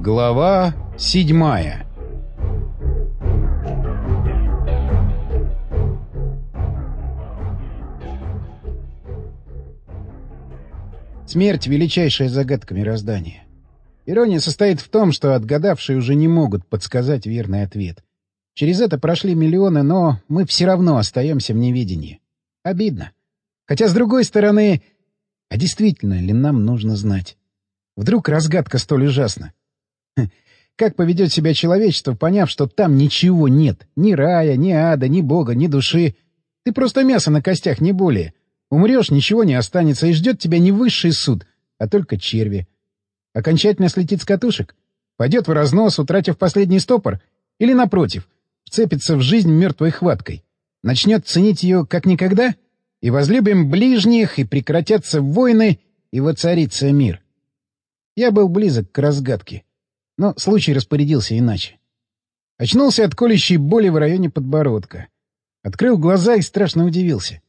Глава седьмая Смерть — величайшая загадка мироздания. Ирония состоит в том, что отгадавшие уже не могут подсказать верный ответ. Через это прошли миллионы, но мы все равно остаемся в неведении. Обидно. Хотя, с другой стороны, а действительно ли нам нужно знать? Вдруг разгадка столь ужасна? Как поведет себя человечество, поняв, что там ничего нет? Ни рая, ни ада, ни бога, ни души. Ты просто мясо на костях, не более. Умрешь, ничего не останется, и ждет тебя не высший суд, а только черви. Окончательно слетит с катушек? Пойдет в разнос, утратив последний стопор? Или, напротив, вцепится в жизнь мертвой хваткой? Начнет ценить ее как никогда? И возлюбим ближних, и прекратятся войны, и воцарится мир. Я был близок к разгадке. Но случай распорядился иначе. Очнулся от колющей боли в районе подбородка. Открыл глаза и страшно удивился.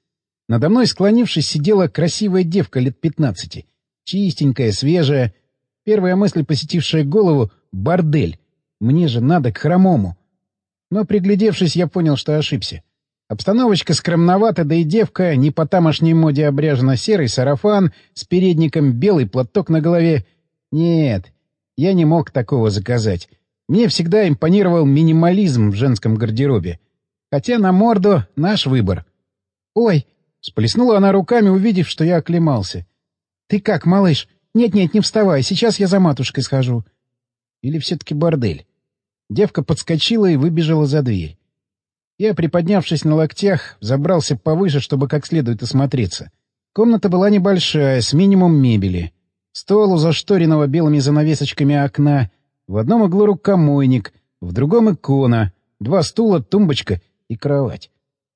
Надо мной, склонившись, сидела красивая девка лет пятнадцати. Чистенькая, свежая. Первая мысль, посетившая голову — бордель. Мне же надо к хромому. Но, приглядевшись, я понял, что ошибся. Обстановочка скромновата, да и девка не по тамошней моде обряжена серый сарафан с передником, белый платок на голове. Нет, я не мог такого заказать. Мне всегда импонировал минимализм в женском гардеробе. Хотя на морду наш выбор. «Ой!» Сплеснула она руками, увидев, что я оклемался. «Ты как, малыш? Нет-нет, не вставай, сейчас я за матушкой схожу». Или все-таки бордель? Девка подскочила и выбежала за дверь. Я, приподнявшись на локтях, забрался повыше, чтобы как следует осмотреться. Комната была небольшая, с минимум мебели. Стол у зашторенного белыми занавесочками окна, в одном углу рукомойник, в другом икона, два стула, тумбочка и кровать.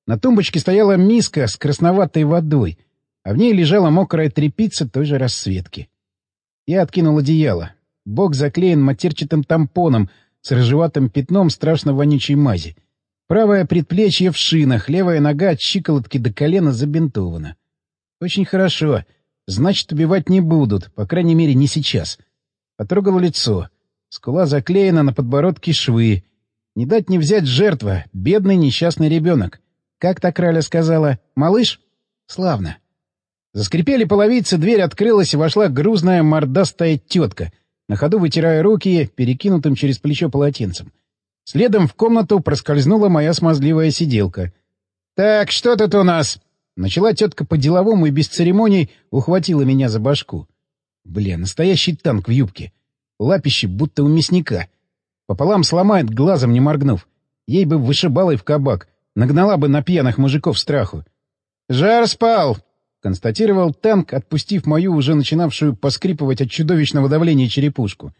На тумбочке стояла миска с красноватой водой, а в ней лежала мокрая тряпица той же расцветки. Я откинул одеяло. Бок заклеен матерчатым тампоном с рыжеватым пятном страшно вонючей мази. Правое предплечье в шинах, левая нога от щиколотки до колена забинтована. Очень хорошо. Значит, убивать не будут, по крайней мере, не сейчас. Потрогал лицо. Скула заклеена, на подбородке швы. Не дать не взять жертва, бедный несчастный ребенок. Как так Краля сказала? «Малыш?» «Славно». Заскрипели половицы, дверь открылась, и вошла грузная мордастая тетка, на ходу вытирая руки, перекинутым через плечо полотенцем. Следом в комнату проскользнула моя смазливая сиделка. «Так, что тут у нас?» Начала тетка по-деловому и без церемоний ухватила меня за башку. Бля, настоящий танк в юбке. Лапище, будто у мясника. Пополам сломает, глазом не моргнув. Ей бы вышибалой в кабак. Нагнала бы на пьяных мужиков страху. «Жар спал!» — констатировал танк, отпустив мою, уже начинавшую поскрипывать от чудовищного давления черепушку.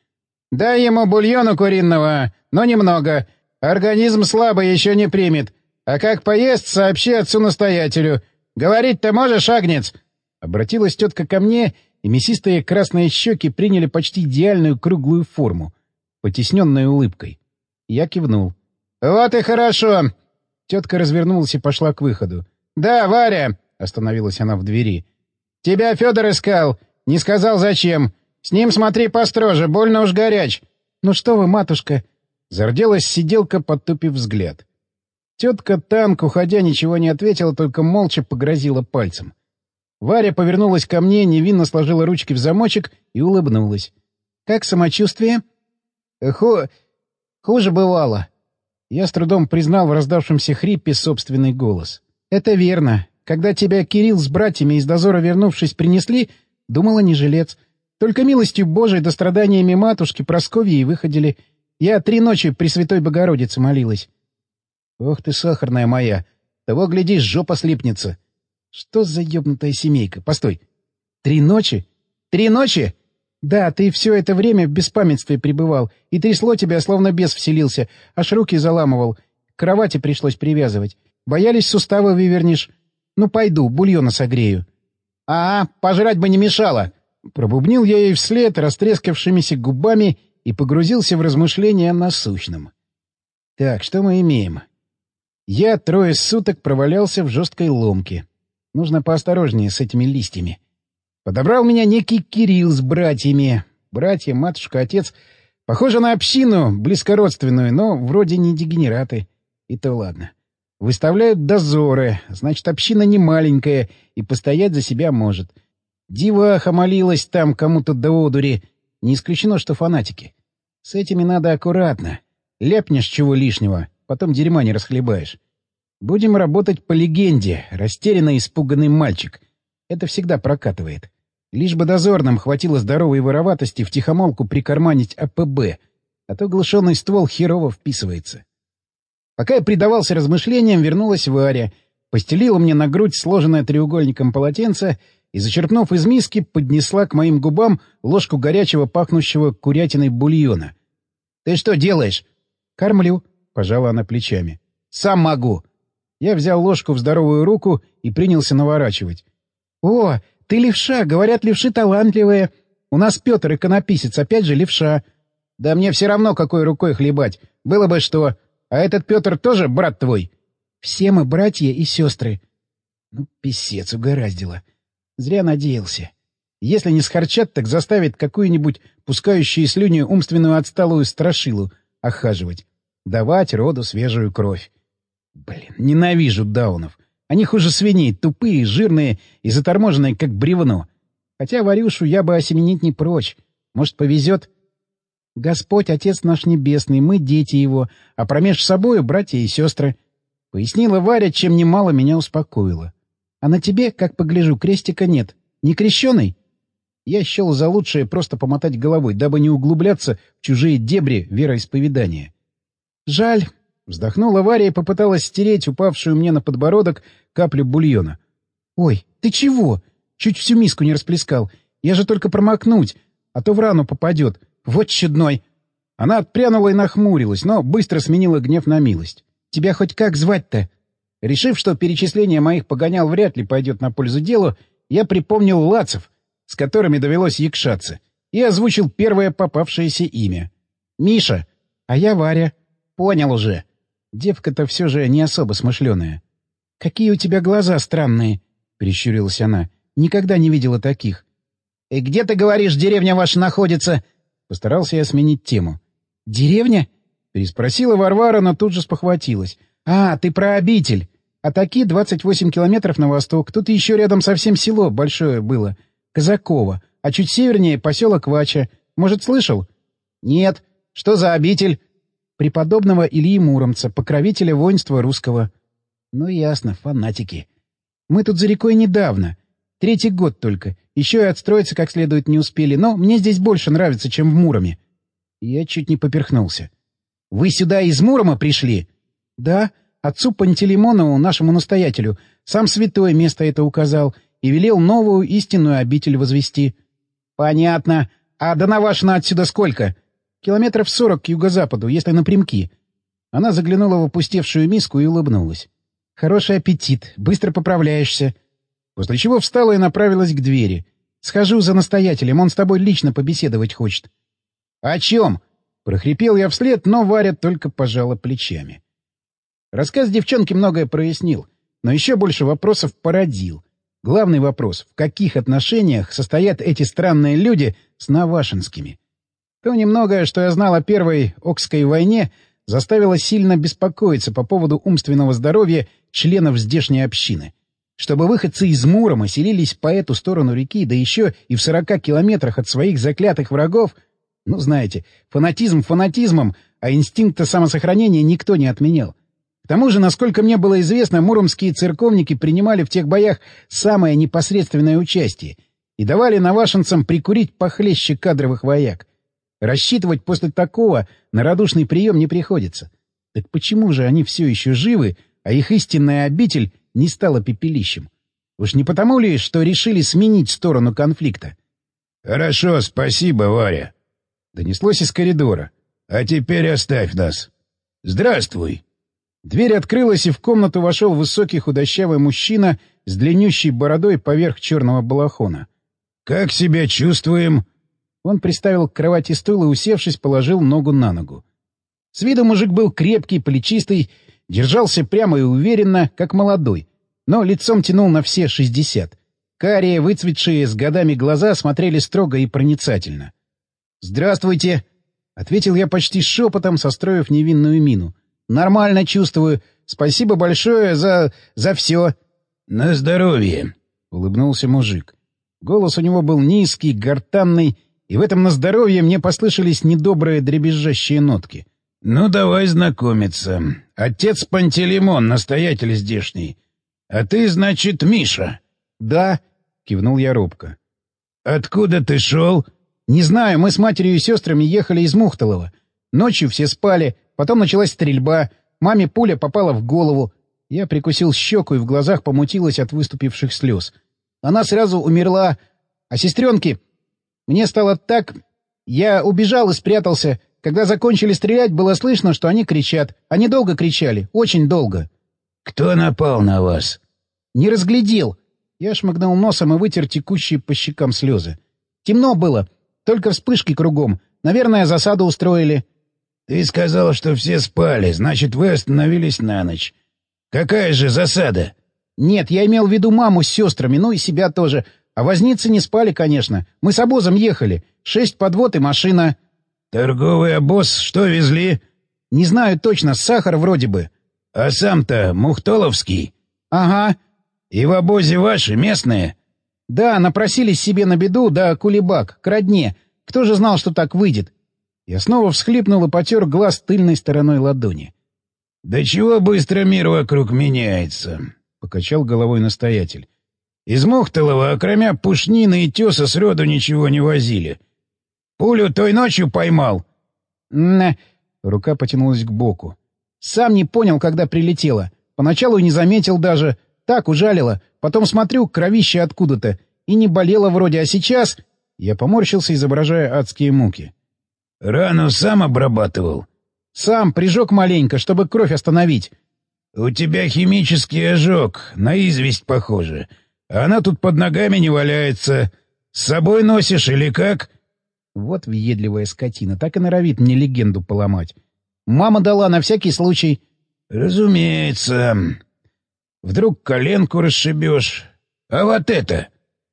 «Дай ему бульону куриного, но немного. Организм слабый еще не примет. А как поест, сообщи отцу-настоятелю. Говорить-то можешь, агнец?» Обратилась тетка ко мне, и мясистые красные щеки приняли почти идеальную круглую форму, потесненной улыбкой. Я кивнул. «Вот и хорошо. Тетка развернулась и пошла к выходу. «Да, Варя!» — остановилась она в двери. «Тебя Федор искал. Не сказал, зачем. С ним смотри построже, больно уж горяч». «Ну что вы, матушка!» — зарделась сиделка, подтупив взгляд. Тетка Танк, уходя, ничего не ответила, только молча погрозила пальцем. Варя повернулась ко мне, невинно сложила ручки в замочек и улыбнулась. «Как самочувствие?» «Ху... хуже бывало», я с трудом признал в раздавшемся хрипе собственный голос. «Это верно. Когда тебя Кирилл с братьями из дозора вернувшись принесли, думала не жилец. Только милостью Божией до страданиями матушки Прасковьи выходили. Я три ночи при Святой Богородице молилась». «Ох ты, сахарная моя! Того, глядишь, жопа слипнется!» «Что за ёбнутая семейка? Постой! Три ночи? Три ночи?» «Да, ты все это время в беспамятстве пребывал, и трясло тебя, словно бес вселился, аж руки заламывал. К кровати пришлось привязывать. Боялись, суставы вывернешь. Ну, пойду, бульона согрею». «А, пожрать бы не мешало!» Пробубнил я ей вслед растрескавшимися губами и погрузился в размышления о насущном. «Так, что мы имеем?» Я трое суток провалялся в жесткой ломке. Нужно поосторожнее с этими листьями. Подобрал меня некий Кирилл с братьями. Братья, матушка, отец. Похоже на общину, близкородственную, но вроде не дегенераты. И то ладно. Выставляют дозоры, значит, община не маленькая и постоять за себя может. Диваха молилась там кому-то до одури. Не исключено, что фанатики. С этими надо аккуратно. Ляпнешь чего лишнего, потом дерьма не расхлебаешь. Будем работать по легенде. Растерянно испуганный мальчик. Это всегда прокатывает. Лишь бы дозорным хватило здоровой вороватости втихомолку прикарманить АПБ, а то глушенный ствол херово вписывается. Пока я предавался размышлениям, вернулась Варя, постелила мне на грудь сложенное треугольником полотенце и, зачерпнув из миски, поднесла к моим губам ложку горячего пахнущего курятиной бульона. — Ты что делаешь? — Кормлю, — пожала она плечами. — Сам могу. Я взял ложку в здоровую руку и принялся наворачивать. — О, ты левша, говорят, левши талантливые. У нас Петр иконописец, опять же левша. Да мне все равно, какой рукой хлебать. Было бы что. А этот Петр тоже брат твой? Все мы братья и сестры. Ну, писец угораздило. Зря надеялся. Если не схарчат, так заставит какую-нибудь пускающую слюни умственную отсталую страшилу охаживать. Давать роду свежую кровь. Блин, ненавижу даунов. Они хуже свиней, тупые, жирные и заторможенные, как бревно. Хотя Варюшу я бы осеменить не прочь. Может, повезет? Господь, Отец наш Небесный, мы дети Его, а промеж собою братья и сестры. Пояснила Варя, чем немало меня успокоила. А на тебе, как погляжу, крестика нет. Не крещеный? Я счел за лучшее просто помотать головой, дабы не углубляться в чужие дебри вероисповедания. Жаль, Вздохнула Варя и попыталась стереть упавшую мне на подбородок каплю бульона. «Ой, ты чего? Чуть всю миску не расплескал. Я же только промокнуть, а то в рану попадет. Вот чудной!» Она отпрянула и нахмурилась, но быстро сменила гнев на милость. «Тебя хоть как звать-то?» Решив, что перечисление моих погонял вряд ли пойдет на пользу делу, я припомнил лацев, с которыми довелось якшаться, и озвучил первое попавшееся имя. «Миша, а я Варя». «Понял уже. Девка-то все же не особо смышленая. — Какие у тебя глаза странные! — прищурилась она. — Никогда не видела таких. — И где, ты говоришь, деревня ваша находится? Постарался я сменить тему. — Деревня? — переспросила Варвара, но тут же спохватилась. — А, ты про обитель. А такие 28 километров на восток. Тут еще рядом совсем село большое было. Казаково. А чуть севернее поселок Вача. Может, слышал? — Нет. Что за обитель? Преподобного Ильи Муромца, покровителя воинства русского. Ну, ясно, фанатики. Мы тут за рекой недавно. Третий год только. Еще и отстроиться как следует не успели, но мне здесь больше нравится, чем в Муроме. Я чуть не поперхнулся. «Вы сюда из Мурома пришли?» «Да, отцу Пантелеймонову, нашему настоятелю. Сам святое место это указал и велел новую истинную обитель возвести». «Понятно. А до Навашина отсюда сколько?» Километров сорок к юго-западу, если напрямки. Она заглянула в опустевшую миску и улыбнулась. «Хороший аппетит. Быстро поправляешься». После чего встала и направилась к двери. «Схожу за настоятелем, он с тобой лично побеседовать хочет». «О чем?» — прохрипел я вслед, но Варя только пожала плечами. Рассказ девчонки многое прояснил, но еще больше вопросов породил. Главный вопрос — в каких отношениях состоят эти странные люди с Навашинскими? То немногое, что я знал о Первой Окской войне, заставило сильно беспокоиться по поводу умственного здоровья членов здешней общины. Чтобы выходцы из Мурома селились по эту сторону реки, да еще и в сорока километрах от своих заклятых врагов, ну, знаете, фанатизм фанатизмом, а инстинкта самосохранения никто не отменял. К тому же, насколько мне было известно, муромские церковники принимали в тех боях самое непосредственное участие и давали навашенцам прикурить похлеще кадровых вояк. Рассчитывать после такого на радушный прием не приходится. Так почему же они все еще живы, а их истинная обитель не стала пепелищем? Уж не потому ли, что решили сменить сторону конфликта? — Хорошо, спасибо, Варя. Донеслось из коридора. — А теперь оставь нас. Здравствуй. Дверь открылась, и в комнату вошел высокий худощавый мужчина с длиннющей бородой поверх черного балахона. — Как себя чувствуем? Он приставил к кровати стул и, усевшись, положил ногу на ногу. С виду мужик был крепкий, плечистый, держался прямо и уверенно, как молодой, но лицом тянул на все шестьдесят. Карие, выцветшие с годами глаза, смотрели строго и проницательно. «Здравствуйте!» — ответил я почти шепотом, состроив невинную мину. «Нормально чувствую. Спасибо большое за... за все». «На здоровье», — улыбнулся мужик. Голос у него был низкий, гортанный, и в этом на здоровье мне послышались недобрые дребезжащие нотки. «Ну, давай знакомиться. Отец Пантелеймон, настоятель здешний. А ты, значит, Миша?» «Да», — кивнул я робко. «Откуда ты шел?» «Не знаю, мы с матерью и сестрами ехали из Мухталова. Ночью все спали, потом началась стрельба, маме пуля попала в голову. Я прикусил щеку, и в глазах помутилось от выступивших слез. Она сразу умерла, а сестренки... Мне стало так... Я убежал и спрятался. Когда закончили стрелять, было слышно, что они кричат. Они долго кричали, очень долго. «Кто напал на вас?» «Не разглядел». Я шмыгнул носом и вытер текущие по щекам слезы. «Темно было. Только вспышки кругом. Наверное, засаду устроили. — Ты сказал, что все спали, значит, вы остановились на ночь. Какая же засада? — Нет, я имел в виду маму с сестрами, ну и себя тоже. А возницы не спали, конечно. Мы с обозом ехали. Шесть подвод и машина. — Торговый обоз что везли? — Не знаю точно, сахар вроде бы. — А сам-то Мухтоловский? — Ага. — И в обозе ваши, местные? — да, напросились себе на беду, да кулебак, к родне. Кто же знал, что так выйдет? Я снова всхлипнул и потер глаз тыльной стороной ладони. — Да чего быстро мир вокруг меняется? — покачал головой настоятель. — Из Мухталова, окромя пушнины и теса, сроду ничего не возили. Пулю той ночью поймал. — На... Рука потянулась к боку. Сам не понял, когда прилетела. Поначалу не заметил даже. Так ужалило. Потом смотрю, кровище откуда-то. И не болело вроде, а сейчас... Я поморщился, изображая адские муки. — Рану сам обрабатывал? — Сам, прижег маленько, чтобы кровь остановить. — У тебя химический ожог, на известь похоже. Она тут под ногами не валяется. С собой носишь или как? Вот въедливая скотина, так и норовит мне легенду поломать. Мама дала на всякий случай. — Разумеется. Вдруг коленку расшибешь. А вот это...»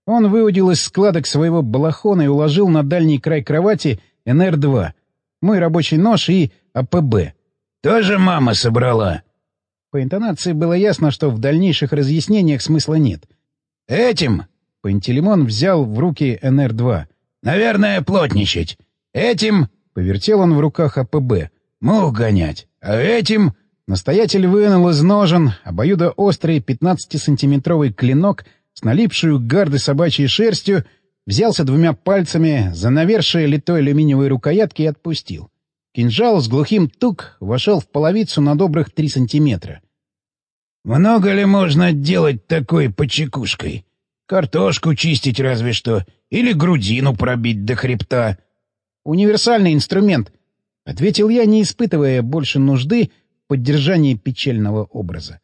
Он выудил из складок своего балахона и уложил на дальний край кровати НР-2, мой рабочий нож и АПБ. «Тоже мама собрала?» По интонации было ясно, что в дальнейших разъяснениях смысла нет. «Этим?» — Пантелеймон взял в руки НР-2. «Наверное, плотничать. Этим?» — повертел он в руках АПБ. «Мух гонять. А этим?» Настоятель вынул из ножен обоюдоострый 15-сантиметровый клинок с налипшую гарды собачьей шерстью, взялся двумя пальцами за навершие литой алюминиевой рукоятки и отпустил. Кинжал с глухим тук вошел в половицу на добрых три сантиметра. «Много ли можно делать такой почекушкой? Картошку чистить разве что, или грудину пробить до хребта?» «Универсальный инструмент», — ответил я, не испытывая больше нужды поддержании печального образа.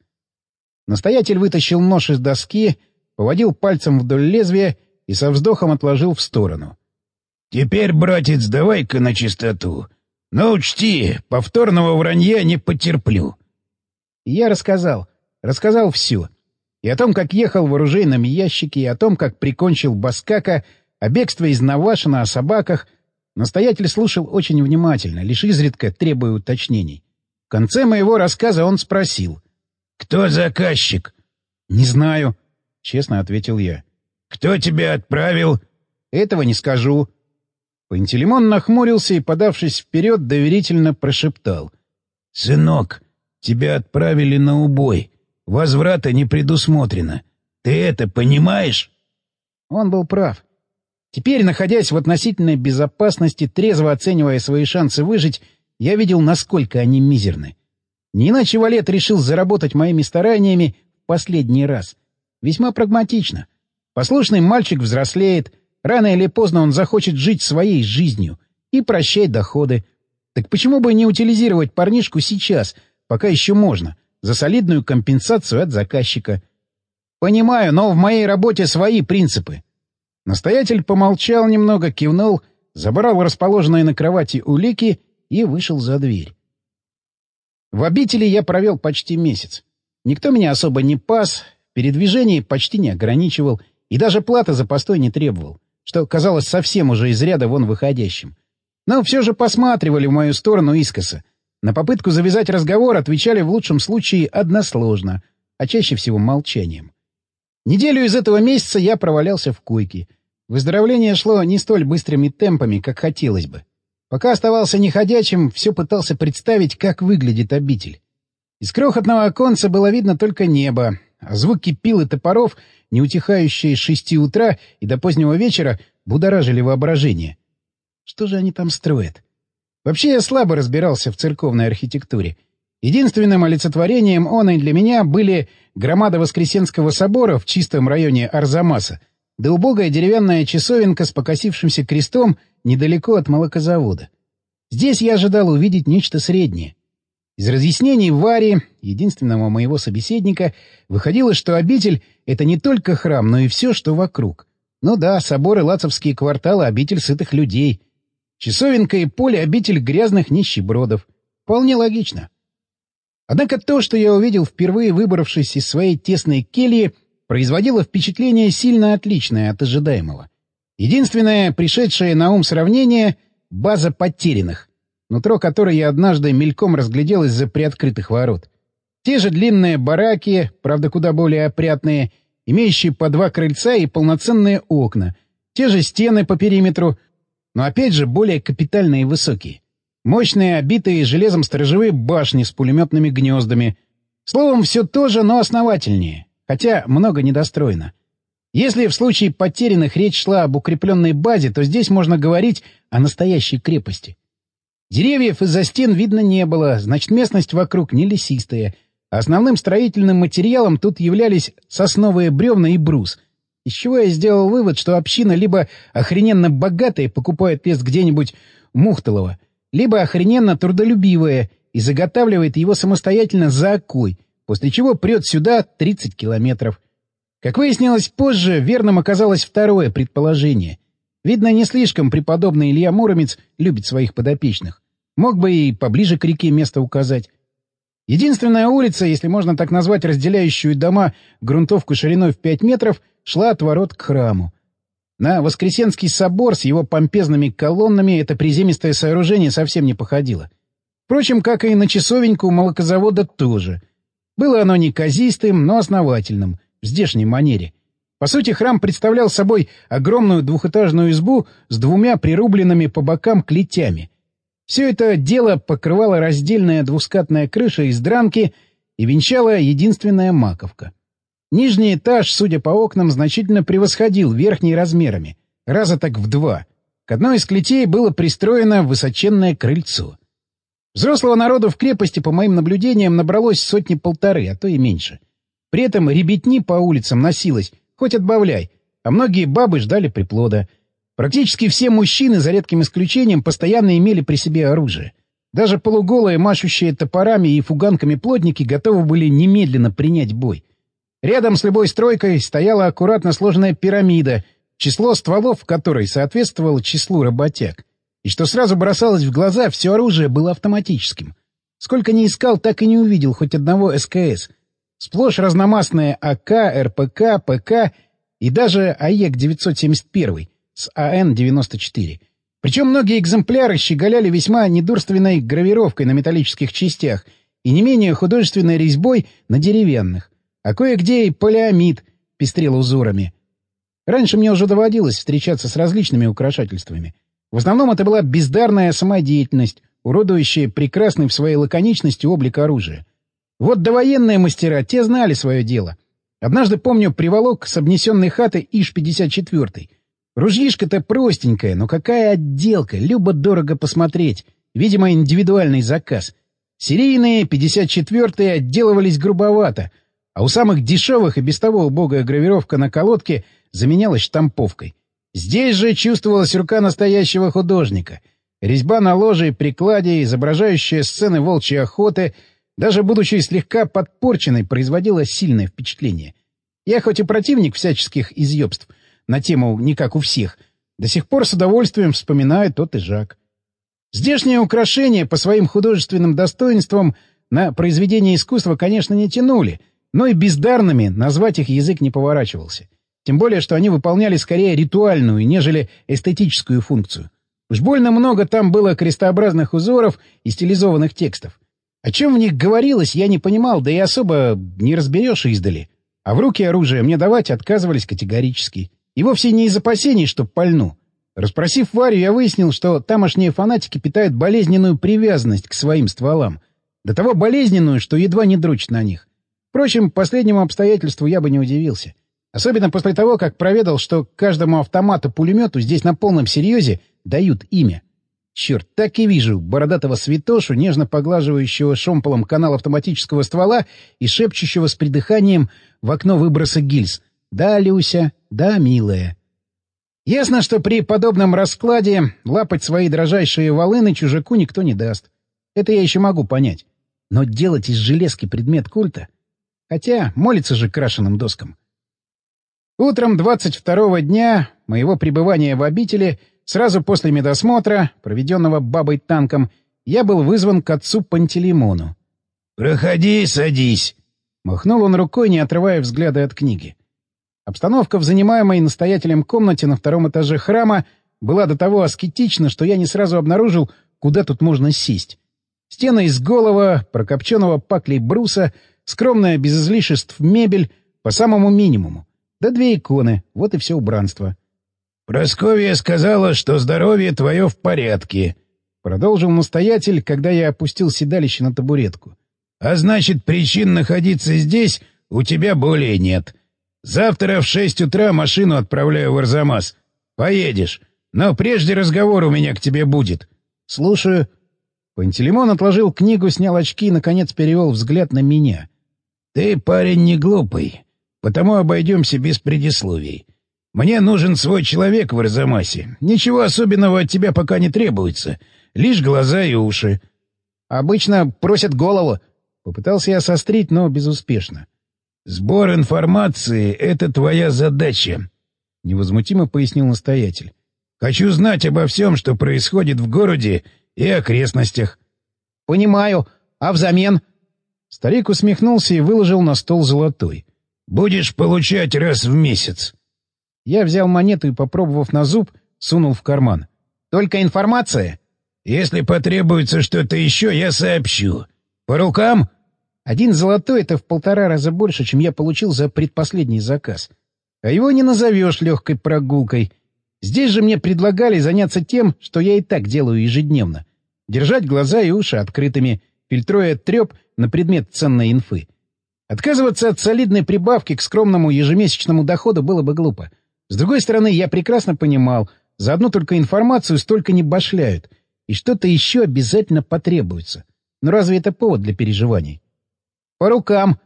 Настоятель вытащил нож из доски, поводил пальцем вдоль лезвия и со вздохом отложил в сторону. — Теперь, братец, давай-ка на чистоту. Но учти, повторного вранья не потерплю. Я рассказал. Рассказал все. И о том, как ехал в оружейном ящике, и о том, как прикончил Баскака, о бегстве из Навашина, о собаках. Настоятель слушал очень внимательно, лишь изредка требуя уточнений. В конце моего рассказа он спросил. «Кто заказчик?» «Не знаю», — честно ответил я. «Кто тебя отправил?» «Этого не скажу». Пантелеймон нахмурился и, подавшись вперед, доверительно прошептал. «Сынок, тебя отправили на убой. Возврата не предусмотрено. Ты это понимаешь?» Он был прав. Теперь, находясь в относительной безопасности, трезво оценивая свои шансы выжить, я видел, насколько они мизерны. Не иначе Валет решил заработать моими стараниями в последний раз. Весьма прагматично. Послушный мальчик взрослеет, рано или поздно он захочет жить своей жизнью и прощать доходы. Так почему бы не утилизировать парнишку сейчас, пока еще можно, за солидную компенсацию от заказчика? Понимаю, но в моей работе свои принципы. Настоятель помолчал немного, кивнул, забрал расположенные на кровати улики и вышел за дверь. В обители я провел почти месяц. Никто меня особо не пас, передвижение почти не ограничивал и даже плата за постой не требовал, что казалось совсем уже из ряда вон выходящим. Но все же посматривали в мою сторону искоса. На попытку завязать разговор отвечали в лучшем случае односложно, а чаще всего молчанием. Неделю из этого месяца я провалялся в койке. Выздоровление шло не столь быстрыми темпами, как хотелось бы. Пока оставался неходячим, все пытался представить, как выглядит обитель. Из крохотного оконца было видно только небо, а звуки пил и топоров, не утихающие с шести утра и до позднего вечера, будоражили воображение. Что же они там строят? Вообще я слабо разбирался в церковной архитектуре. Единственным олицетворением он и для меня были громада Воскресенского собора в чистом районе Арзамаса, да убогая деревянная часовенка с покосившимся крестом недалеко от молокозавода. Здесь я ожидал увидеть нечто среднее. Из разъяснений Вари, единственного моего собеседника, выходило, что обитель — это не только храм, но и все, что вокруг. Ну да, соборы, лацовские кварталы — обитель сытых людей. Часовенка и поле — обитель грязных нищебродов. Вполне логично. Однако то, что я увидел впервые выбравшись из своей тесной кельи, производило впечатление сильно отличное от ожидаемого. Единственное пришедшее на ум сравнение — база потерянных, нутро которой я однажды мельком разглядел из-за приоткрытых ворот. Те же длинные бараки, правда куда более опрятные, имеющие по два крыльца и полноценные окна, те же стены по периметру, но опять же более капитальные и высокие. Мощные, обитые железом сторожевые башни с пулеметными гнездами. Словом, все то же, но основательнее, хотя много недостроено. Если в случае потерянных речь шла об укрепленной базе, то здесь можно говорить о настоящей крепости. Деревьев из-за стен видно не было, значит, местность вокруг не лесистая. Основным строительным материалом тут являлись сосновые бревна и брус. Из чего я сделал вывод, что община либо охрененно богатая покупает лес где-нибудь Мухталово, либо охрененно трудолюбивая и заготавливает его самостоятельно за окой, после чего прет сюда 30 километров. Как выяснилось позже, верным оказалось второе предположение. Видно, не слишком преподобный Илья Муромец любит своих подопечных. Мог бы и поближе к реке место указать. Единственная улица, если можно так назвать разделяющую дома грунтовку шириной в 5 метров, шла от ворот к храму. На Воскресенский собор с его помпезными колоннами это приземистое сооружение совсем не походило. Впрочем, как и на часовеньку молокозавода тоже. Было оно не казистым, но основательным, в здешней манере. По сути, храм представлял собой огромную двухэтажную избу с двумя прирубленными по бокам клетями. Все это дело покрывала раздельная двускатная крыша из дранки и венчала единственная маковка. Нижний этаж, судя по окнам, значительно превосходил верхний размерами, раза так в два. К одной из клетей было пристроено высоченное крыльцо. Взрослого народа в крепости, по моим наблюдениям, набралось сотни-полторы, а то и меньше. При этом ребятни по улицам носилось, хоть отбавляй, а многие бабы ждали приплода. Практически все мужчины, за редким исключением, постоянно имели при себе оружие. Даже полуголые, машущие топорами и фуганками плотники готовы были немедленно принять бой. Рядом с любой стройкой стояла аккуратно сложенная пирамида, число стволов которой соответствовало числу работяг. И что сразу бросалось в глаза, все оружие было автоматическим. Сколько ни искал, так и не увидел хоть одного СКС. Сплошь разномастные АК, РПК, ПК и даже АЕК-971 с АН-94. Причем многие экземпляры щеголяли весьма недурственной гравировкой на металлических частях и не менее художественной резьбой на деревянных а кое-где и полиамид пестрел узорами. Раньше мне уже доводилось встречаться с различными украшательствами. В основном это была бездарная самодеятельность, уродующая прекрасный в своей лаконичности облик оружия. Вот довоенные мастера, те знали свое дело. Однажды, помню, приволок с обнесенной хаты Иш-54. Ружьишка-то простенькая, но какая отделка, любо-дорого посмотреть. Видимо, индивидуальный заказ. Серийные 54-е отделывались грубовато — а у самых дешевых и без того убогая гравировка на колодке заменялась штамповкой. Здесь же чувствовалась рука настоящего художника. Резьба на ложе и прикладе, изображающая сцены волчьей охоты, даже будучи слегка подпорченной, производила сильное впечатление. Я хоть и противник всяческих изъебств на тему «не как у всех», до сих пор с удовольствием вспоминаю тот и Жак. Здешние украшения по своим художественным достоинствам на произведение искусства, конечно, не тянули — но и бездарными назвать их язык не поворачивался. Тем более, что они выполняли скорее ритуальную, нежели эстетическую функцию. Уж больно много там было крестообразных узоров и стилизованных текстов. О чем в них говорилось, я не понимал, да и особо не разберешь издали. А в руки оружие мне давать отказывались категорически. И вовсе не из опасений, что пальну. Распросив Варю, я выяснил, что тамошние фанатики питают болезненную привязанность к своим стволам. До того болезненную, что едва не дрочат на них. Впрочем, последнему обстоятельству я бы не удивился. Особенно после того, как проведал, что каждому автомату-пулемету здесь на полном серьезе дают имя. Черт, так и вижу бородатого святошу, нежно поглаживающего шомполом канал автоматического ствола и шепчущего с придыханием в окно выброса гильз. «Да, Люся, да, милая». Ясно, что при подобном раскладе лапать свои дрожайшие волыны чужаку никто не даст. Это я еще могу понять. Но делать из железки предмет культа... Хотя молится же крашеным доскам. Утром 22-го дня моего пребывания в обители, сразу после медосмотра, проведенного бабой танком, я был вызван к отцу Пантелеймону. «Проходи, садись!» Махнул он рукой, не отрывая взгляда от книги. Обстановка в занимаемой настоятелем комнате на втором этаже храма была до того аскетична, что я не сразу обнаружил, куда тут можно сесть. Стены из голого, прокопченного паклей бруса, скромная, без излишеств мебель, по самому минимуму. Да две иконы, вот и все убранство. «Просковья сказала, что здоровье твое в порядке», — продолжил настоятель, когда я опустил седалище на табуретку. «А значит, причин находиться здесь у тебя более нет. Завтра в шесть утра машину отправляю в Арзамас. Поедешь. Но прежде разговор у меня к тебе будет. Слушаю. Пантелеймон отложил книгу, снял очки и, наконец, перевел взгляд на меня. Ты парень не глупый, потому обойдемся без предисловий. Мне нужен свой человек в Арзамасе. Ничего особенного от тебя пока не требуется. Лишь глаза и уши. Обычно просят голову. Попытался я сострить, но безуспешно. — «Сбор информации — это твоя задача», — невозмутимо пояснил настоятель. «Хочу знать обо всем, что происходит в городе и окрестностях». «Понимаю. А взамен?» Старик усмехнулся и выложил на стол золотой. «Будешь получать раз в месяц». Я взял монету и, попробовав на зуб, сунул в карман. «Только информация?» «Если потребуется что-то еще, я сообщу. По рукам?» Один золотой — это в полтора раза больше, чем я получил за предпоследний заказ. А его не назовешь легкой прогулкой. Здесь же мне предлагали заняться тем, что я и так делаю ежедневно. Держать глаза и уши открытыми, фильтруя треп на предмет ценной инфы. Отказываться от солидной прибавки к скромному ежемесячному доходу было бы глупо. С другой стороны, я прекрасно понимал, за одну только информацию столько не башляют, и что-то еще обязательно потребуется. Но разве это повод для переживаний? По рукам.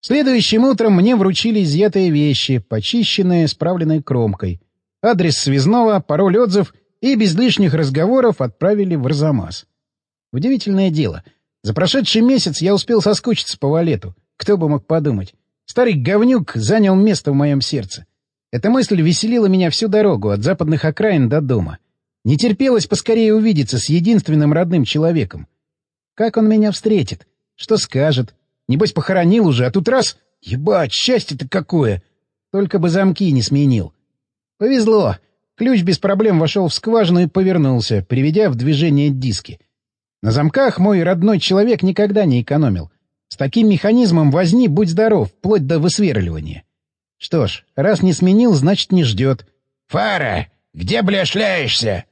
Следующим утром мне вручили изъятые вещи, почищенные, справленной кромкой. Адрес связного, пароль отзыв и без лишних разговоров отправили в Арзамас. Удивительное дело. За прошедший месяц я успел соскучиться по валету. Кто бы мог подумать. Старый говнюк занял место в моем сердце. Эта мысль веселила меня всю дорогу, от западных окраин до дома. Не терпелось поскорее увидеться с единственным родным человеком. Как он меня встретит? Что скажет? Небось, похоронил уже, а тут раз... Ебать, счастье-то какое! Только бы замки не сменил. Повезло. Ключ без проблем вошел в скважину и повернулся, приведя в движение диски. На замках мой родной человек никогда не экономил. С таким механизмом возни, будь здоров, вплоть до высверливания. Что ж, раз не сменил, значит, не ждет. «Фара, где, бля, шляешься?»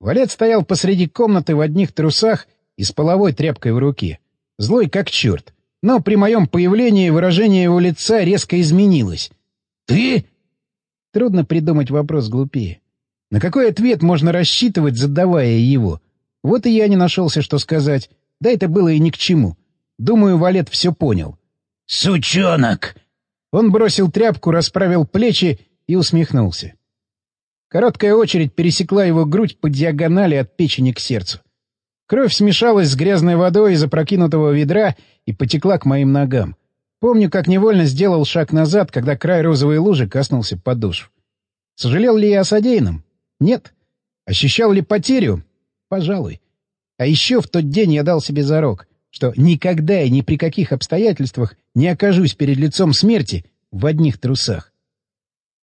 Валет стоял посреди комнаты в одних трусах и с половой тряпкой в руке. Злой как черт. Но при моем появлении выражение его лица резко изменилось. «Ты?» Трудно придумать вопрос глупее. На какой ответ можно рассчитывать, задавая его? Вот и я не нашелся, что сказать. Да это было и ни к чему. Думаю, Валет все понял. «Сучонок!» Он бросил тряпку, расправил плечи и усмехнулся. Короткая очередь пересекла его грудь по диагонали от печени к сердцу. Кровь смешалась с грязной водой из опрокинутого ведра и потекла к моим ногам. Помню, как невольно сделал шаг назад, когда край розовой лужи коснулся подошв. Сожалел ли я о содеянном? Нет. Ощущал ли потерю? Пожалуй. А еще в тот день я дал себе зарок, что никогда и ни при каких обстоятельствах не окажусь перед лицом смерти в одних трусах.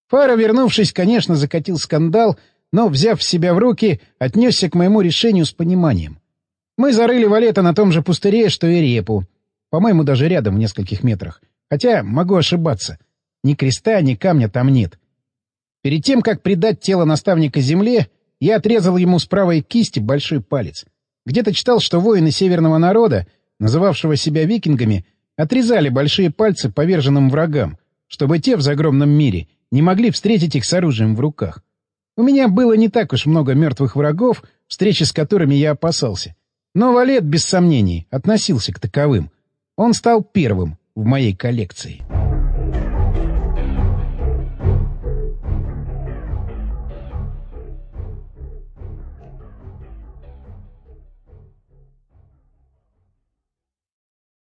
Фара, вернувшись, конечно, закатил скандал, но, взяв себя в руки, отнесся к моему решению с пониманием. Мы зарыли валета на том же пустыре, что и репу. По-моему, даже рядом в нескольких метрах. Хотя могу ошибаться. Ни креста, ни камня там нет. Перед тем, как предать тело наставника земле, я отрезал ему с правой кисти большой палец. Где-то читал, что воины северного народа, называвшего себя викингами, отрезали большие пальцы поверженным врагам, чтобы те в загромном мире не могли встретить их с оружием в руках. У меня было не так уж много мертвых врагов, встречи с которыми я опасался. Но Валет, без сомнений, относился к таковым. Он стал первым в моей коллекции.